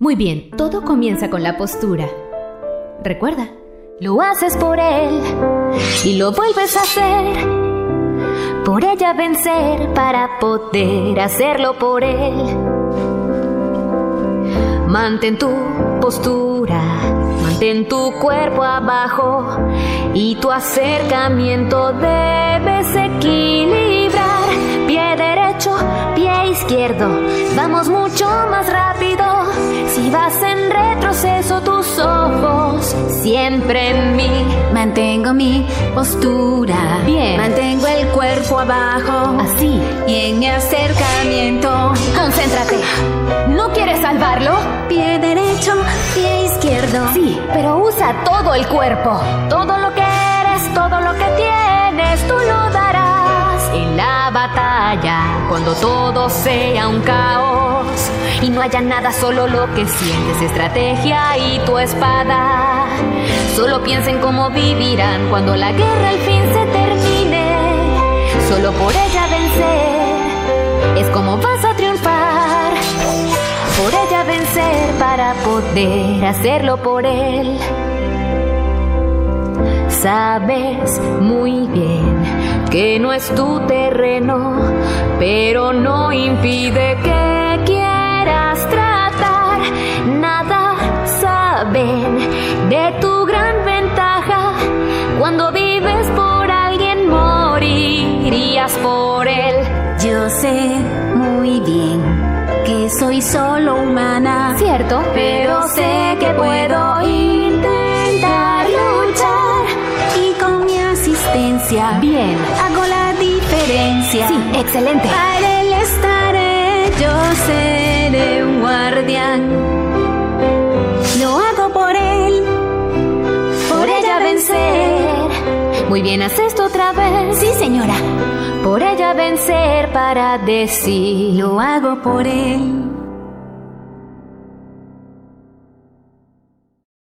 Muy bien, todo comienza con la postura. Recuerda, lo haces por él y lo vuelves a hacer. Por ella vencer para poder hacerlo por él. Mantén tu postura, mantén tu cuerpo abajo y tu acercamiento debes equilibrar. Pie derecho, pie izquierdo, vamos mucho más rápido. Siempre en mí. Mantengo mi postura. Bien. Mantengo el cuerpo abajo. Así. Y en mi acercamiento. Concéntrate. ¿No quieres salvarlo? Pie derecho, pie izquierdo. Sí, pero usa todo el cuerpo. Todo lo que eres, todo lo que tienes, tú lo darás en la batalla. Cuando todo sea un caos y no haya nada, solo lo que sientes, estrategia y tu espada. Solo piensa en cómo vivirán cuando la guerra al fin se termine. Solo por ella vencer es como vas a triunfar. Por ella vencer para poder hacerlo por él. Sabes muy bien que no es tu terreno, pero no impide que por él. Yo sé muy bien que soy solo humana. ¿Cierto? Pero sé que puedo intentar luchar. Y con mi asistencia. Bien. Hago la diferencia. Sí, excelente. Para él estaré, yo seré un guardián. Lo hago por él, Por ella vencer. Muy bien, haz esto otra vez. Sí, señora. Por ella vencer para decir. Lo hago por él.